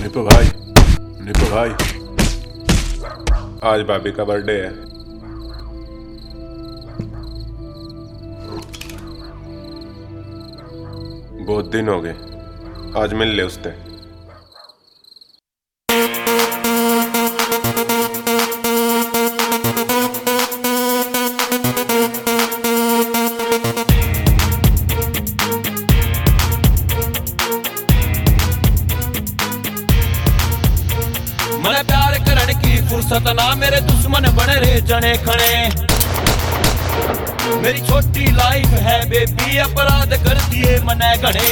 निपु भाई निपु भाई। आज भाभी का बर्थडे है। बहुत दिन हो गए। आज मिल ले उससे। मेरे दुश्मन बने रे जने खड़े मेरी छोटी लाइफ है बेबी, अपराध कर दिए मने घने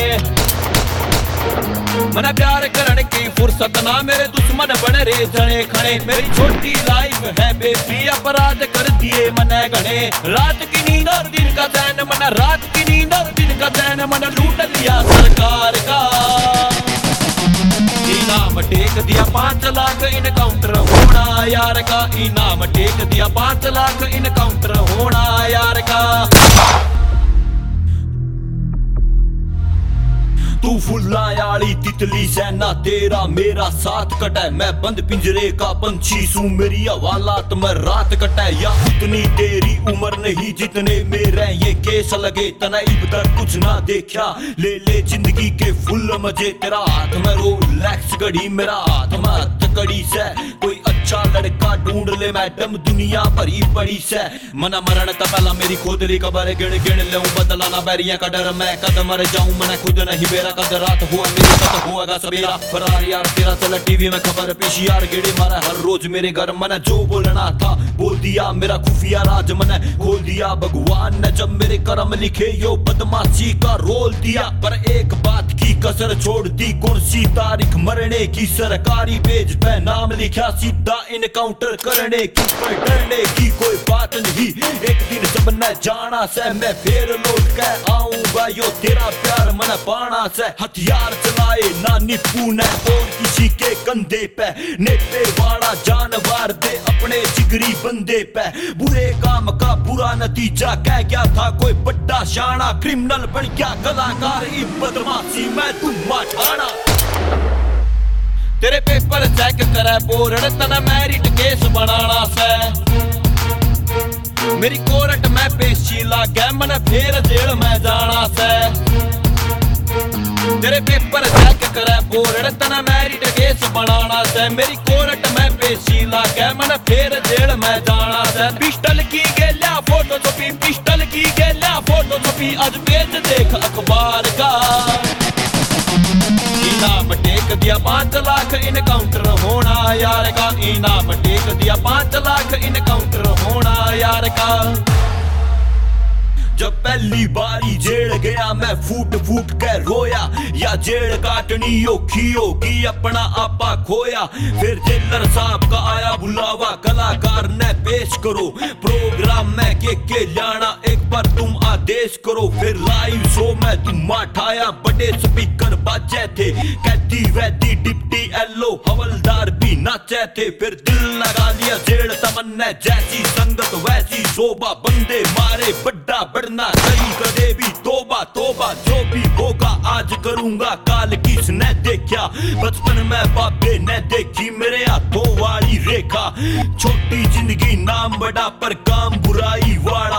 मने प्यार करने की फुर्सत ना, मेरे दुश्मन बने रे जने खने। मेरी छोटी लाइफ है बेबी, अपराध कर दिए मने घने रात की नींद और दिन का चैन, मना रात की नींद और दिन का चैन, मना लूट लिया सरकार का। इनाम टेक दिया पाँच लाख इनकाउंटर होना यार का इनाम टेक दिया पाँच लाख इनकाउंटर होना यार तू फुल्ला तितली सेना, तेरा मेरा साथ कटे। मैं बंद पिंजरे का पंछी सू, मेरी हवालात में रात कटे। या उतनी तेरी उम्र नहीं जितने मेरे, ये केस लगे तना इधर कुछ ना देखा। ले ले ज़िंदगी के फुल मज़े, तेरा हाथ में रोलैक्स घड़ी, मेरा हाथ में हथकड़ी से। कोई अच्छा लड़का ढूंढ ले, मैडम, दुनिया भरी पड़ी से। मना मरण तो पहला मेरी खोदरी कबर गिण गिण ले बदला ना बैरिया का डर। मैं कद मर जाऊँ मैं खुद नहीं, मेरा कद रात हुआ, मेरी कद होगा सवेरा। फरार यार, तेरा चला टीवी में खबर पेश, यार, गेड़े मारा हर रोज मेरे घर। मैंने जो बोलना था, बोल दिया, मेरा खुफिया राज मैंने। खोल दिया, भगवान ने जब मेरे कर्म लिखे, यो बदमाशी का रोल दिया। पर एक बात की कसर छोड़ दी कौन सी तारीख, मरने की सरकारी पेज पे। नाम लिखा सीधा इनकाउंटर करने की पर डरने की, कोई बात नहीं। एक दिन सब न जाना से मैं फिर लौट के आऊँगा, यो तेरा प्यार मन पाना से। हथियार चलाए ना निपू ने और किसी के कंधे पे। नेपे वाला जानवर दे अपने जिगरी बंदे पे। बुरे काम का बुरा नतीजा कह गया था, कोई बड़ा शाना क्रिमिनल बन गया, कलाकार बदमाशी, मैं तुम ठाना तेरे पेपर चेक करे, बोर्ड तना मैरिट केस बनाना से। मेरी कोर्ट में पेशी लागे, मन फिर जेल में जाना से। तेरे पेपर चेक करे, बोर्ड तना मैरिट केस बनाना से। मेरी कोर्ट में पेशी लागे, मन फिर जेल में जाना से। पिस्टल की गेल्या, फ़ोटो छपी, पिस्टल की गेल्या, फ़ोटो छपी, आज पेज देख अखबार का। लाख इनकाउंटर होना यार का इनाम टेक दिया पाँच लाख इनकाउंटर होना यार का जब पहली बारी जेल गया, मैं फूट फूट के रोया। या जेल काटनी औखी होगी, अपना आपा खोया। फिर जेलर साहब का आया बुलावा, कलाकार ने पेश करो। प्रोग्राम में के के जाना एक बार तुम आदेश करो। फिर लाइव शो में तुम उठाया बड़े स्पीकर बाजे थे। कहती वैदी डिप्टी एलो हवलदार भी नाचे थे। फिर दिल लगा लिया, जेल तमन्ना, जैसी संगत, वैसी शोभा, बंदे मारे बड्डा बढ़ना सही कदे भी तोबा तोबा जो भी होगा, आज करूँगा। काल किसने देखा? बचपन में बाबे ने देखी मेरे हाथों वाली रेखा। छोटी ज़िंदगी नाम बड़ा, पर काम बुराई वाला।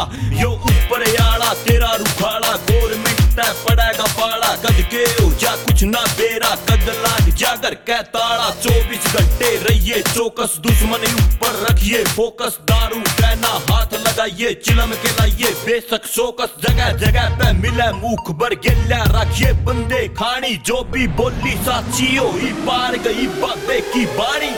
कह ताड़ा, चौबीस घंटे रहिए चौकस, दुश्मन ऊपर रखिए फोकस, दारू कहना हाथ लगाइए, चिलम के लाइए बेशक शोकस जगह जगह पे मिले, मुख भर गिल्ला रखिए, बंदे खानी, जो भी बोली साची हो ही पार गई बाबे की बारी।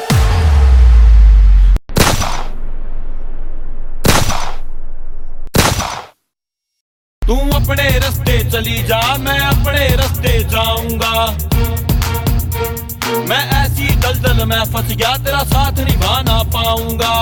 तू अपने रास्ते चली जा, मैं अपने रास्ते जाऊँगा। मैं ऐसी दलदल, में फंस गया, तेरा साथ निभा ना पाऊँगा।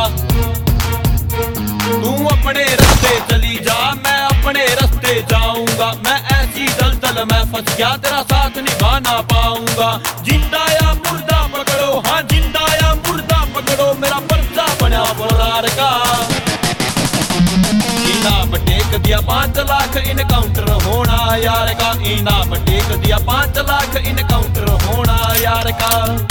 तू अपने रास्ते चली जा, मैं अपने रास्ते जाऊँगा। मैं ऐसी दलदल, में फंस गया, तेरा साथ निभा पाऊँगा। ज़िंदा या मुर्दा पकड़ो हाँ ज़िंदा या मुर्दा पकड़ो, मेरा पर्चा बना बरार का। इनाम टेक दिया पाँच लाख इनकाउंटर होना, यार का। इनाम टेक दिया पाँच लाख इनकाउंटर होना। यार का।